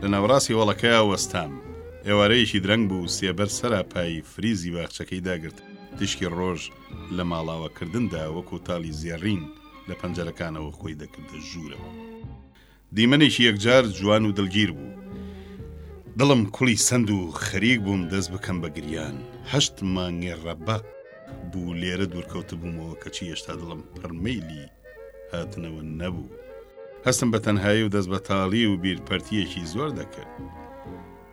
لە ناوەڕاستی هۆڵەکەیا وەستام. ئێوارەیەکی درەنگ بوو، سێبەر سەراپای فریزی باخچەکەی داگرت، تیشکی ڕۆژ لە ماڵاوەکردندا وەکوو تاڵی زێڕین لە پەنجەرەکانەوە خۆی دەکردە ژوورەوە. دیمەنێکی یەکجار جوان و دڵگیر بوو. دڵم کوڵی سەند و خەریک بووم دەست بکەم بە گریان. هەشت مانگی ڕەبەق بوو لێرە دوورکەوتبوومەوە، کەچی هێشتا دڵم پڕ مەیلی هاتنەوە نەبوو. هەستم بە تەنهایی و دەست بەتاڵی و بیر پەرتییەکی زۆر دەکرد.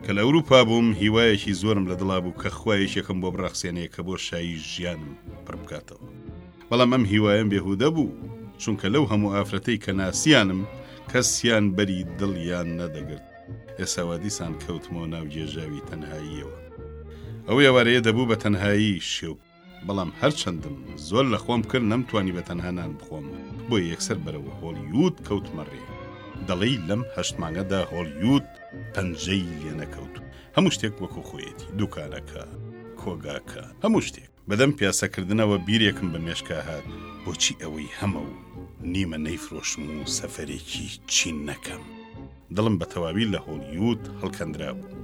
کە لە ئەوروپا بووم، هیوایەکی زۆرم لە دڵا بوو کە خوا یەکێکم بۆ بڕەخسێنێ کە بۆ شایی ژیانم پڕ بکاتەوە. بەڵام ئەم هیوایەم بێهودە بوو، چونکە لەو هەموو ئافرەتەی کە ناسیانم، کەسیان بەری دڵیان نەدەگرت. ئێستا وا دیسان کەوتمەوە ناو گێژاوی تەنهاییەوە. ئەو ئێوارەیە دەبوو بە تەنهایی شێو. بەڵام هەرچەندم زۆر لە خۆم کرد نەمتوانی بە تەنها نان بخۆم بۆ یەکسەر بەرەوە هۆڵیود کەوتمە ڕێ دەڵێی لەم هەشت مانگەدا هۆڵیود پەنجەی لێ نەکەوت هەموو شتێک وەکو خۆیەتی دوکانەکە کۆگاکە هەموو شتێک بەدەم پیاسەکردنەوە بیرێکم بە مێشکا هات بۆچی ئەوەی هەمە و نیمە نەیفرۆشم و سەفەرێکی چین نەکەم دڵم بە تەواوی لە هۆڵیود هەڵکەندرا بوو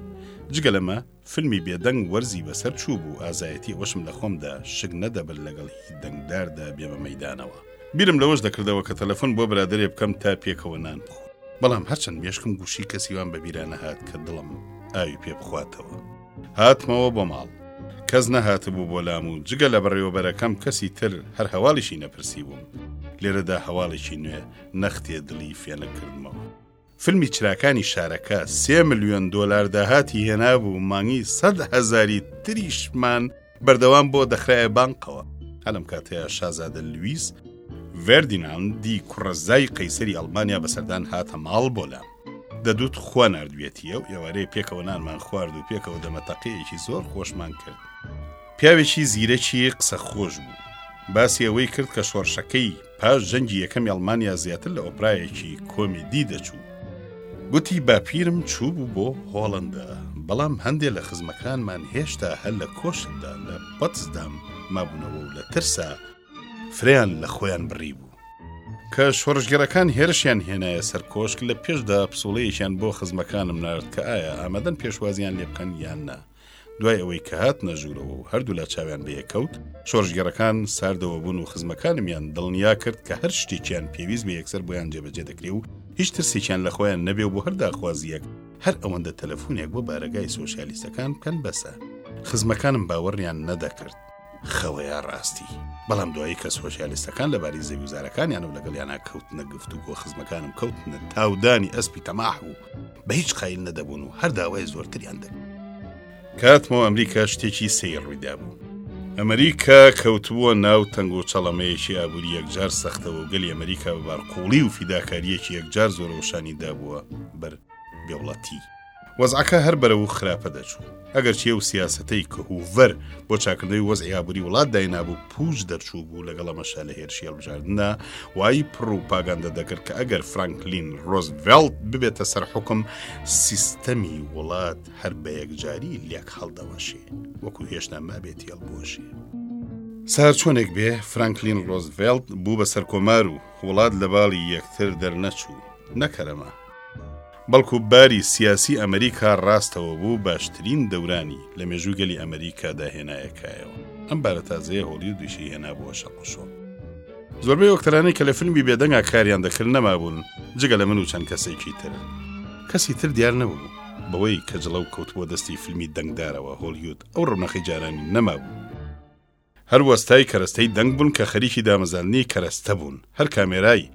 جگە لەمە فیلمی بێدەنگ وەرزی بەسەر چوو بوو ئازایەتی ئەوەشم لە خۆمدا شک نەدەبرد لەگەڵ هی دەنگداردا بێمە مەیدانەوە بیرم لەوەش دەکردەوە کە تەلەفۆن بۆ برادەرێ بکەم تا پێکەوە نان بخۆن بەڵام هەرچەند مێشکم گوشی کەسی وام بە بیرا نەهات کە دڵم ئاوی پێ بخواتەوە هاتمەوە بۆ ماڵ کەس نەهاتبوو بۆ لام و جگە لە بەڕێوەبەرەکەم کەسی تر هەر هەواڵیشی نەپرسی بووم لێرەدا هەواڵێکی نوێ نەختێ دڵی فێنکردمەوە فیلمی چراکانی شارەکە سێ ملیۆن دۆلار داهاتی هێنابوو مانگی سەد هەزاری تریشمان بەردەوام بۆ دەخرایە بانقەوە هەلم کاتەیە شازادە لویس ڤردیناندی کوڕەزای قەیسەری ئەڵمانیا بەسەردان هاتە ماڵ بۆ لام دەدوت خوا نردویەتیە و ئێوارەیە پێکەوە نانمان خوارد و پێکەوە دەمەتەقەیەکی زۆر خۆشمان کرد پیاوێکی زیرەکی قسە خۆش بوو باسی ئەوەی کرد کە شۆڕشەکەی پاش جەنگی یەکەمی ئەڵمانیا زیاتر لە ئۆپرایەکی کۆمیدی دەچوو. گوتی باپیرم چووبوو بۆ هۆڵەندا، بەڵام هەندێ لە خزمەکانمان هێشتا هەر لە کۆشکدا لە پۆتسدام مابوونەوە و لە ترسا فرەیان لە خۆیان بڕیبوو. کە شۆڕشگێڕەکان هێرشیان هێنایە سەر کۆشک، لە پێشدا پسوڵەیەکیان بۆ خزمەکانم نارد کە ئایا ئامادەن پێشوازییان لێ بکەن یان نا. دوای ئەوەی کە هاتنە ژوورەوە و هەردوولا چاویان بەیەک کەوت، شۆڕشگێڕەکان ساردەوە بوون و خزمەکانمیان دڵنیا کرد کە هەر شتێکیان پێویست بێ یەکسەر بۆیان جێبەجێ دەکرێ و هیچ ترسێکیان لە خۆیان نەبێ و بۆ هەر داخوازییەک هەر ئەوەندە تەلەفونێک بۆ بارەگای سۆشیالیستەکان بکەن بەسە. خزمەکانم باوەڕیان نەدەکرد. خەوە یا ڕاستی بەڵام دوایی کە سۆسیالستەکان لەباری زەویزارەکانیان و لەگەڵیانە کەوتنە گفت و گۆ خزمەکانم کەوتنە تاودانی ئەسپی تەماح و بە هیچ قایل نەدەبوون و هەر داوای زۆرتریان دەبوو کاتمەوە ئەمریکا شتێکی سیر ڕوویدا بوو ئەمریکا کەوتبووە ناو تەنگ و چەڵەمەیەکی ئابووری یەکجار سەختەوە گەلی ئەمریکا بە بارقوڵی و فیداکاریەکی یەکجار زۆرەوەشانی دابووە بەر دەوڵەتی وەزعەکە هەر بەرەو خراپە دەچوو. ئەگەرچی ئەو سیاسەتەی کە هوڤەر بۆ چاکردنەوەی وەزعی ئابووری وڵات داینابوو پووچ دەرچوو بوو لەگەڵ ئەمەشا لە هێرشی هەڵبژاردندا وای پڕوپاگەندە دەکرد کە ئەگەر فرانکلین ڕۆزڤێڵت ببێتە سەر حوکم سیستەمی وڵات هەر بە یەکجاری لێک هەڵدەوەشێ وەکو هێشتا مابێتی هەڵبوەشێ. سار چۆنێک بێ فرانکلین ڕۆزڤێڵت بوو بە سەرکۆمار و وڵات لە باڵی یەکتر دەرنەچوو نەکەرەمە بەڵکو باری سیاسی ئەمریکا ڕاستەوە بوو باشترین دەورانی لە مێژووی گەلی ئەمریکا دا هێنایە کایەوە. ئەم بارە تازەیە هۆڵیودیشی هێنابووە شەق و شۆق. زۆربەی ئۆکتەرانەی کە لە فیلمی بێدەنگا کاریان دەکرد نەمابوون جگە لە من و چەند کەسێکی تر. کەسی تر دیار نەبوو. بەوەی کە جڵەو کەوتبووە دەستی فیلمی دەنگدارەوە هۆڵیود ئەو ڕەونەقی جارانی نەمابوو. هەر وەستای کەرەستەی دەنگ بوون کە خەریکی دامەزاندنی کەرەستە بوون، هەر کامێرای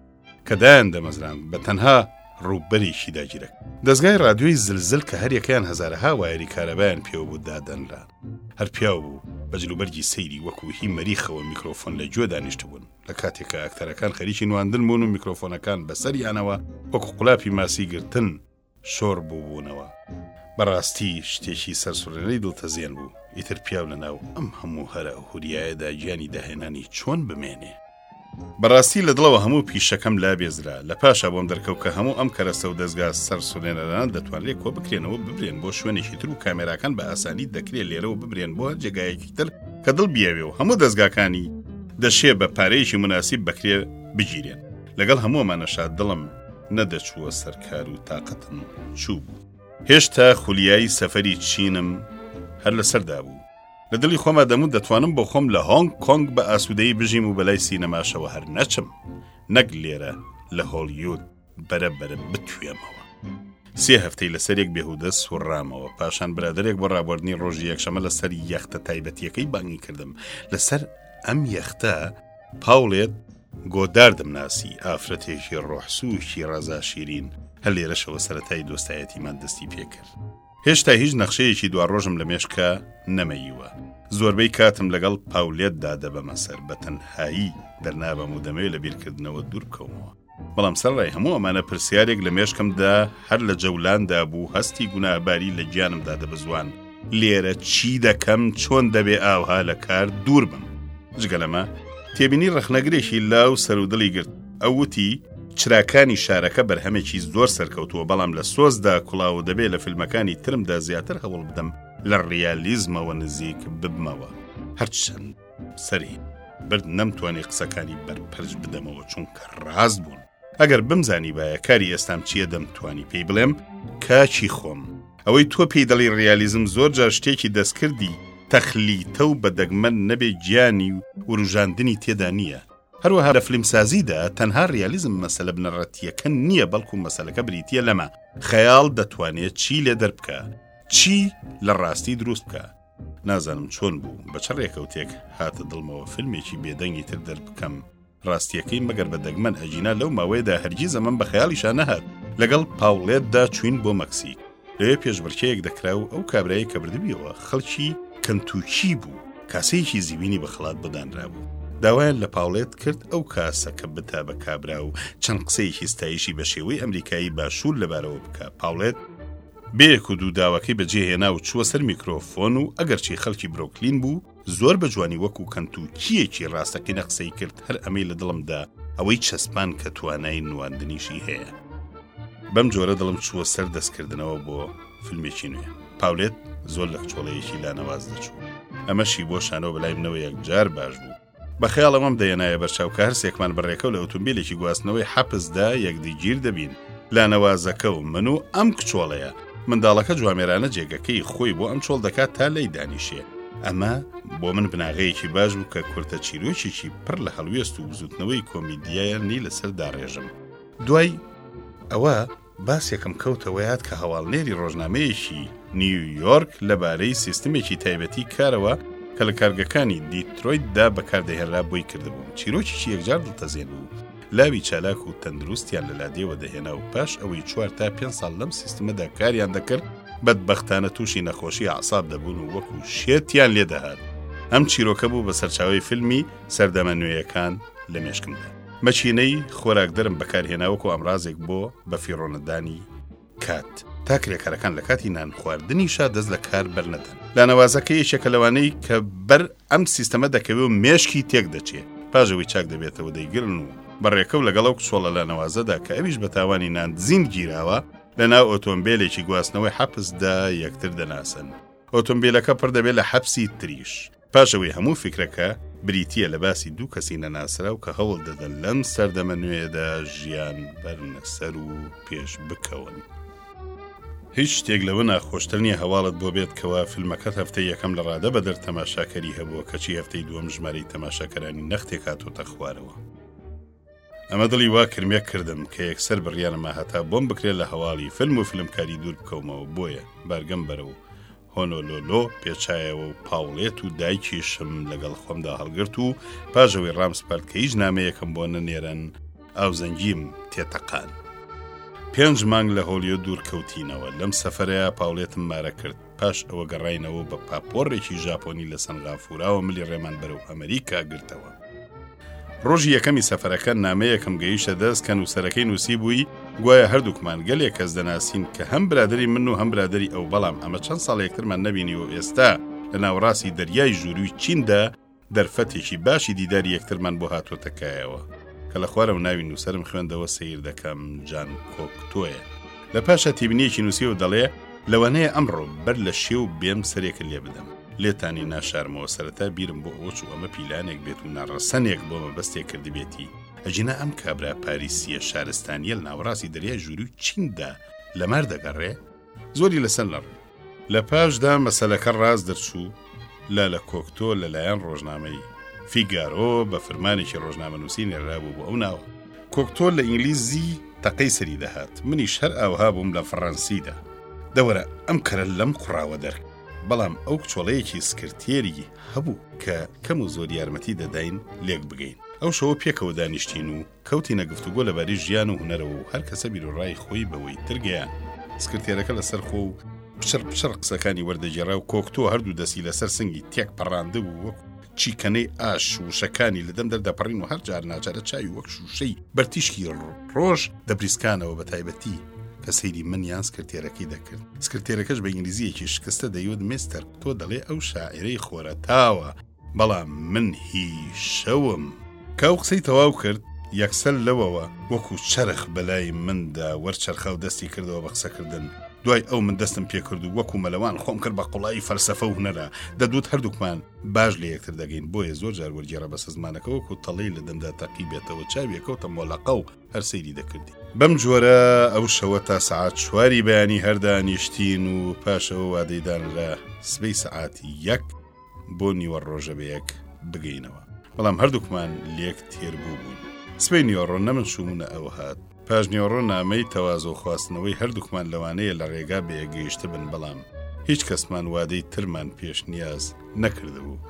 کە دایاندەمەزراند بە تەنها رووبەرێکی داگیرە دەزگای رادیۆی زلزل کە هەریەکەیان هەزارەها وایەری کارەبایان پێوە بوو دادەنرا. هەر پیاو بوو بە جلوبەرگی سەیری وەکو هی مەریخەوە میکرۆفۆن لە گوێ دانیشتبوون، لە کاتێک کە ئەکتەرەکان خەریکی نواندن بوون و میکرۆفۆنەکان بە سەریانەوە وەکو قولاپی ماسی گرتن، شۆڕ بووبوونەوە. بەڕاستی شتێکی سەرسوڕێنەری دڵتەزێن بوو، ئیتر پیاو لەناو ئەم هەموو هەرە هوریایەدا گیانی داهێنانی چۆن بمێنێ؟ بەڕاستی لە دڵەوە هەموو پیشەکەم لا بێزرا، لە پاشا بۆم دەرکەوت کە هەموو ئەم کەرەستە و دەزگا سەرسوڕێنەرانە دەتوانرێ کۆ بکرێنەوە ببرێن بۆ شوێنێکی تر و کامێراکان بە ئاسانی دەکرێ لێرەوە ببرێن بۆ هەر جێگایەکی تر کە دڵ بیەوێ و هەموو دەزگاکانی دەشێ بە پارەیەکی موناسیب بەکرێ بگیرێن. لەگەڵ هەموو ئەمانەشا دڵم. نەدەچووە سەر کار و تاقەتم چوو بوو. هێشتا خولیای سەفەری چینم هەر لەسەردا بوو. لە دڵی خۆما دەموت دەتوانم بۆ خۆم لە هۆنگ کۆنگ بە ئاسوودەیی بژیم و بەلای سینەماشەوە هەر نەچم، نەک لێرە لە هۆڵیود بەرە بەرە بتوێمەوە. سێ هەفتەی لەسەریەک بێهودە سوڕامەوە. پاشان برادەرێک بۆ ڕابواردنی ڕۆژی یەکشەمە لەسەر یەختە تایبەتییەکەی بانگی کردم. لەسەر ئەم یەختە پاوڵێت، گۆداردم ناسی، ئافرەتێکی ڕۆحسووکی ڕەزا شیرین، هەر لێرەشەوە سەرەتای دۆستایەتیمان دەستی پێ کرد. هێشتا هیچ نەخشەیەکی دواڕۆژم لە مێشکا نەمەییوە، زۆربەی کاتم لەگەڵ پاولێتدا دەبەمە سەر، بە تەنهایی دەرنابەم و دەمەوێت لە بیرکردنەوە دوور بکەومەوە. بەڵام سەرەڕای هەموو ئەمانە پرسیارێک لە مێشکمدا هەر لە جەولاندا بوو، هەستی گوناهباری لە گیانمدا دەبزواند، لێرە چی دەکەم چۆن دەبێ ئاوها لە کار دوور بم جگە لەمە تێبینی ڕخنەگرێکی لاو سەرودڵی گرت ئەوتی چراکانی شارەکە بەرهەمێکی زۆر سەرکەوتووە بەڵام لە سۆزدا کوڵاو دەبێ لە فیلمەکانی ترمدا زیاتر هەوڵ بدەم لە ڕیالیزمەوە نزیک ببمەوە هەرچەند سەری برد نەمتوانی قسەکانی بەرپەرچ بدەمەوە چونکە ڕاست بوون ئەگەر بمزانیبایە کاری ئێستام چییە دەمتوانی پێی بڵێم کاکی خۆم ئەوەی تۆ پێی دەڵی ڕیالیزم زۆر جار شتێکی دەستکردی تەخلیتە و بە دەگمەن نەبێ گیانی و وروژاندنی تێدا نییە هەروەها لە فلیمسازیدا تەنها ڕیالیزم مەسەلە بنەڕەتییەکە نییە بەڵکو مەسەلەکە بریتییە لەمە خەیاڵ دەتوانێت چی لێ دەربکا چی لە ڕاستی دروست بکا نازانم چۆن بوو بە چ ڕێکەوتێک هاتە دڵمەوە فیلمێکی بێدەنگی تر دەربکەم ڕاستییەکەی مەگەر بە دەگمەن ئەگینا لەو ماوەیەدا هەرگیز ئەمەم بە خەیاڵیشا نەهات لەگەڵ پاوڵێتدا چوین بۆ مەکسیک لەوێ پێشبڕکێیەک دەکرا و ئەو کابرایە کە بردبیەوە خەڵکی کەنتوکی بوو کاسەیەکی زیوینی بە خڵات بۆدانرابوو داوایان لە پاوڵێت کرد ئەو کاسە کە بتا بە کابرا و چەند قسەیەکی ستایشی بە شێوەی ئەمریکایی باشوور لەبارەوە بکە پاوڵێت بەیەک و دوو داواکەی بەجێهێنا و چووە سەر میکرۆفۆن و ئەگەرچی خەڵکی برۆکلین بوو زۆر بە جوانی وەکو کەنتوکییەکی ڕاستەقینە قسەی کرد هەر ئەمەی لە دڵمدا ئەوەی چەسپان کە توانای نواندنیشی هەیە بەم جۆرە دڵم چووە سەر دەستکردنەوە بۆ فیلمێکی نوێ پاولێت زۆر لە کچۆڵەیەکی لانەواز دەچوو ئەمەشی بۆ شانەوە بەلای منەوە یەکجار باش بوو بە خەیاڵەوەم دەیەنایە بەرچاو کە هەرسێکمان بەڕێکەو لە ئۆتومبیلێکی گواستنەوەی حەپسدا یەکدیگیر دەبین لانەوازەکە و من و ئەم کچۆڵەیە منداڵەکە جوامێرانە جێگەکەی خۆی بۆ ئەم چۆڵ دەکات تا لی دانیشێ ئەمە بۆ من بناغەیەکی باش بوو کە کورتە چیرۆکێکی پڕ لە هەڵوێست و بزوتنەوەی کۆمیدیایانی لەسەر داڕێژم دوای ئەوە باسێکم کەوتەوە یاد کە هەواڵنێری ڕۆژنامەیەکی نیویۆرک لەبارەی سیستمێکی تایبەتی کارەوە کە لە کارگەکانی دیترۆیتدا بەکاردەهێنرا بۆی کردبووم چیرۆکیی یەکجار دڵتەزێن بوو لاوی چالاک و تەندروستیان لە لادێوە دەهێنا و پاش ئەوەی چوار تا پێنج ساڵ لەم سیستمەدا کاریان دەکرد، بەدبەختانە تووشی نەخۆشی ئەعساب دەبوون و وەکو شێتیان لێ دەهات. ئەم چیرۆکە بوو بە سەرچاوەی فیلمی، سەردەمە نوێیەکان لە مێشکمدا. مەکینەی خۆراکدەرم بەکارهێنا وەکو ئامرازێک بۆ بەفیڕۆنەدانی. کات، تا کرێکارەکان لە کاتی نان خواردنیشا دەست لە کار بەرنەدەن. لانەوازەکە یەکێکە لەوانەی کە بەر ئەم سیستەمە دەکەوێ و مێشکی تێک دەچێ. پاش ئەوەی چاک دەبێتەوە دەیگرن و بە ڕێکەو لەگەڵ ئەو کچۆڵە لانەوازەدا کە ئەویش بە تاوانی نان دزین گیراوە، لە ناو ئۆتۆمبێلێکی گواستنەوەی حەپسدا یەکتر دەناسن. ئۆتۆمبیلەکە پڕ دەبێ لە حەپسی تریش. پاش ئەوەی هەموو فیکرەکە بریتییە لە باسی دوو کەسی نەناسراو کە هەوڵ دەدەن لەم سەردەمە نوێیەدا ژیان بەرنە سەر و پێش بکەون. هیچ شتێک لەوە ناخۆشتر نییە هەواڵت بۆ بێت کەوا فیلمەکەت هەفتەی یەکەم لە ڕادە بەدەر تەماشاکەری هەبووە کەچی هەفتەی دووەم ژمارەی تەماشاکەرانی نەختێک هاتۆتە خوارەوە. ئەمە دڵی وا کرمێک کردم کە یەکسەر بڕیارمە هەتا بۆم بکرێت لە هەواڵی فلم و فلمکاری دوور بکەومەوە بۆیە بارگەم بەرە و هۆنۆلۆلۆ پێچایەوە و پاوڵێت و دایکیشم لەگەڵ خۆمدا هەڵگرت و پاژەوەی ڕام سپارد کە هیچ نامەیەکم بۆ نەنێرن ئاوزەنگیم تێتەقان. پێنج مانگ لە هۆلیۆ دوور کەوتینەوە لەم سەفەرەیە پاوڵێتم مارە کرد. پاش ئەوە گەڕاینەوە بە پاپۆڕێکی ژاپۆنی لە سەنغافوراوە ملی ڕێمان بەرەو ئەمریکا گرتەوە. ڕۆژی یەکەمی سەفەرەکە نامەیەکم گەیشتە دەست کە نووسەرەکەی نووسیبووی، گوایە هەردووکمان گەلێک کەس دەناسین کە هەم برادەری من و هەم برادەری ئەو بەڵام ئەمە چەند ساڵە یەکترمان نەبینیوە و ئێستا لە ناوەڕاستی دەریای ژوورووی چیندا دەرفەتێکی باشی دیداری یەکترمان بۆ هاتۆتە کایەوە کە لە خوارەوە ناوی نووسرم خوێندەوە سیر دەکەم جان کۆکتۆیە لە پاشە تیبنیەکی نووسی و دەڵێ لەوانەیە ئەمڕۆ بەر لە شێو بێم سەرێکە لێ بدەم لێتانی ناشارمەوە سەرەتا بیرم بۆ ئەوە چوو ئەمە پیلانێک بێت و ناڕەسەنێک بۆ مەبەستێ کردبێتی ئەجینا ئەم کابرا پاریسیە شارستانیە لە ناوەڕاستی دەریای ژووری و چیندا لەمار دەگەڕێ زۆری لەسەر نەڕۆی. لە پاشدا مەسەلەکە ڕاست دەرچوو، لە لە کۆکتۆ لە لایەن ڕۆژنامەی، فیگارۆ، بە فرمانێکی ڕۆژنامەنووسی نێررابوو بۆ ئەو ناوە. کۆکتۆ لە ئینگلیزی تەقەی سەری دەهات، منیش هەر ئاوها بووم لە فڕەنسیدا. دە وەرە ئەم کەرە لەم کوڕاوە دەر. بەڵام ئەو کچۆڵەیەکی سکرتێری هەبوو کە کەم و زۆر یارمەتی دەداین لێک بگەین. ئەو شەوە پێکەوە دانیشتین و. کەوتینە گفتوگۆ لەباری ژیان و هونەرەوە و هەر کەسە بیروڕای خۆی بەوەی تر گەیاند. سکرتێرەکە لەسەر خۆ و پچڕ پچڕ قسەکانی وەردەگێڕا و کۆکتۆ هەردوو دەستی لەسەر سنگی تێک پەڕاندبوو وەکو چیکەنەی ئاش وشەکانی لە دەم دەردەپەڕین و هەرجار ناچارە چاوی وەک شووشەی بەر تیشکی ڕۆژ دەبریسکانەوە بە تایبەتی کە سەیری من یان سکرتێرەکەی دەکرد سکرتێرەکەش بە ئینگلیزییەکی شکستە دەیوت میستەر تۆ دەڵێ ئەو شاعیرەی خۆرەتاوە بەڵام من هی شەوم. کە ئەو قسەی تەواو کرد، یەکسەر لەوەوە وەکو چەرخ بەلای مندا وەرچەرخاو دەستی کردەوە بە قسەکردن. دوای ئەو من دەستم پێکردو وەکو مەلەوان خۆم کرد بە قوڵایی فەلسەفەو هونەرا. دەدوت هەردوکمان باش لە یەکتر دەگەین، بۆیە زۆر جار وەرگێڕە بەسە زمانەکە وەکو تەڵەی لە دەمدا تەقیبێتەوە چاوی ئەکەوتە مۆلەقەو هەر سەیری دەکردین. بەم جۆرە ئەو شەوە تا سەعات چواری بەیانی هەر دانیشتین و پاش ئەوە وادەی دانرا سبەی سەعات یەک، بۆ نیوە ڕۆژە بەیەک بگەینەوە بەڵام هەردووکمان لێک تێر بوو بووین سبەی نیۆڕۆ نەمن شوومنە ئەو هات پاش نیۆڕۆ نامەی تەوازۆ خواستنەوەی هەردووکمان لەوانەیە لە ڕێگا بەیە گەیشتە بن بەڵام هیچ کەسمان وادەی ترمان پێش نیاز نەکردبوو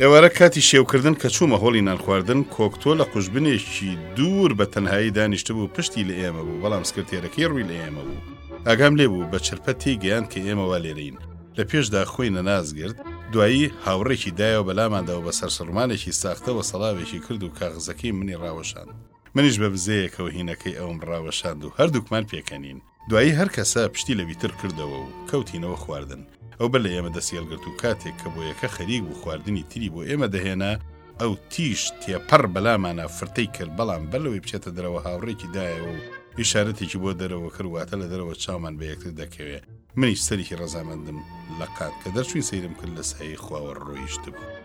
ئێوارە کاتی شێوکردن کە چوومە هۆڵی نانخواردن کۆکتۆ لە قوژبنێکی دوور بە تەنهایی دانیشت بوو پشتی لە ئێمە بوو بەڵام سکرتێرەکەی ڕووی لە ئێمە بوو ئاگام لێ بوو بە چرپەتی گەیان کە ئێمەوا لێرەین لە پێشدا خۆی نەناس گرت، دوایی هاوڕێکی دایەوە بەلاماندا و بە سەرسڕمانێکی ساختەوە سەڵاوێکی کرد و کاغزەکەی منی ڕاوەشاند. منیش بە بزەیەکەوە هینەکەی ئەوم ڕاوەشاند و هەردووکمان پێکەنین. دوایی هەر کەسە پشتی لە وی تر کردەوە و کەوتینەوە خواردن. ئەو بەر لە ئێمە دەستی هەڵگرت و کاتێک کە بۆیەکە خەریک بوو خواردنی تری بۆ ئێمە دەهێنا، ئەو تیژ تێپەڕ بەلامانا فرتەی کرد، بەڵام بەر لەوەی بچێتە دەرەوە هاوڕێکی دایەوە و ئیشارەتێکی بۆ دەرەوە کرد، واتە لە دەرەوە چاومان بە یەکتر دەکەوێ. منیش سەریکی ڕەزامەندم لە قات کە دەرچوین سەیرم کرد لە سایەی خواوە ڕۆیشت بوو.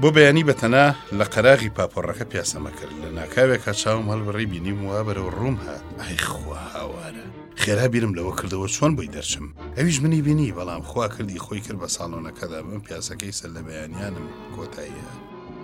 بۆ بەیانی بەتەنا لە قەراغی پاپۆڕەکە پیاسەمە کرد لە ناکاوێک هە چاوم هەڵبڕی بینی وە بەرەوە ڕووم هات ئایخوا هاوارە خێرا بیرم لەوە کردەوە چۆن بۆی دەرچم ئەویش منی بینی بەڵام خوا کردی خۆی کرد بە ساڵۆنەکەدا بم پیاسەکەی سەر لە بەیانیانم کۆتاییە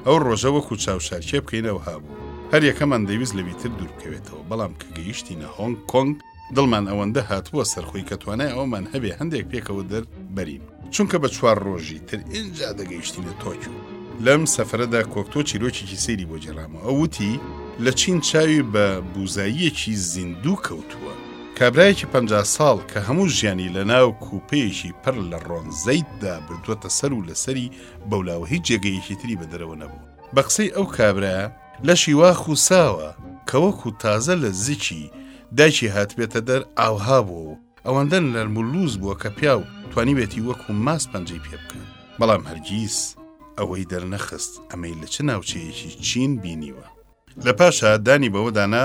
ئەو ڕۆژە وەکو چاوشارکێ بکەینەوە هابوو هەر یەکەمان دەویست لەویتر دوور بکەوێتەوە بەڵام کە گەیشتینە هۆنگ کۆنگ دڵمان ئەوەندە هاتبووە سەرخۆی کە توانای ئەومان هەبێ هەندێک پێکەوە دەر بەرین چونکە بە چوار ڕۆژی تر ئینجا دەگەیشتینە تۆکیو لەم سەفرەدا کۆکتۆ چیرۆکیی سەیری بۆ جێرامەوە ئەوتی لە چین چاوی بە بوزاییەکی زیندوو کەوتووە کابراایەکی پ ساڵ کە هەموو ژیانی لە ناو کوپەیەکی پڕ لە ڕۆنزەیتدا بردووەتە سەر و لەسەری بەولاوە هیچ جێگەیەکی تری بە دەرەوە نەبوو بە قسەی ئەو کابراە لەشی وا خوساوە کە وەکو تازە لە زیچی دایکی هاتبێتە دەر ئاوها بووە و ئەوەندە نەرم و لووس بووە کە پیاو توانیبێتی وەکو ماست پەنجەی پێ بکا. بەڵام هەرگیز ئەوەی دەرنەخست ئەمەی لە چ ناوچەیەکی چین بینیوە. لە پاشا دانی بەوەدا نا،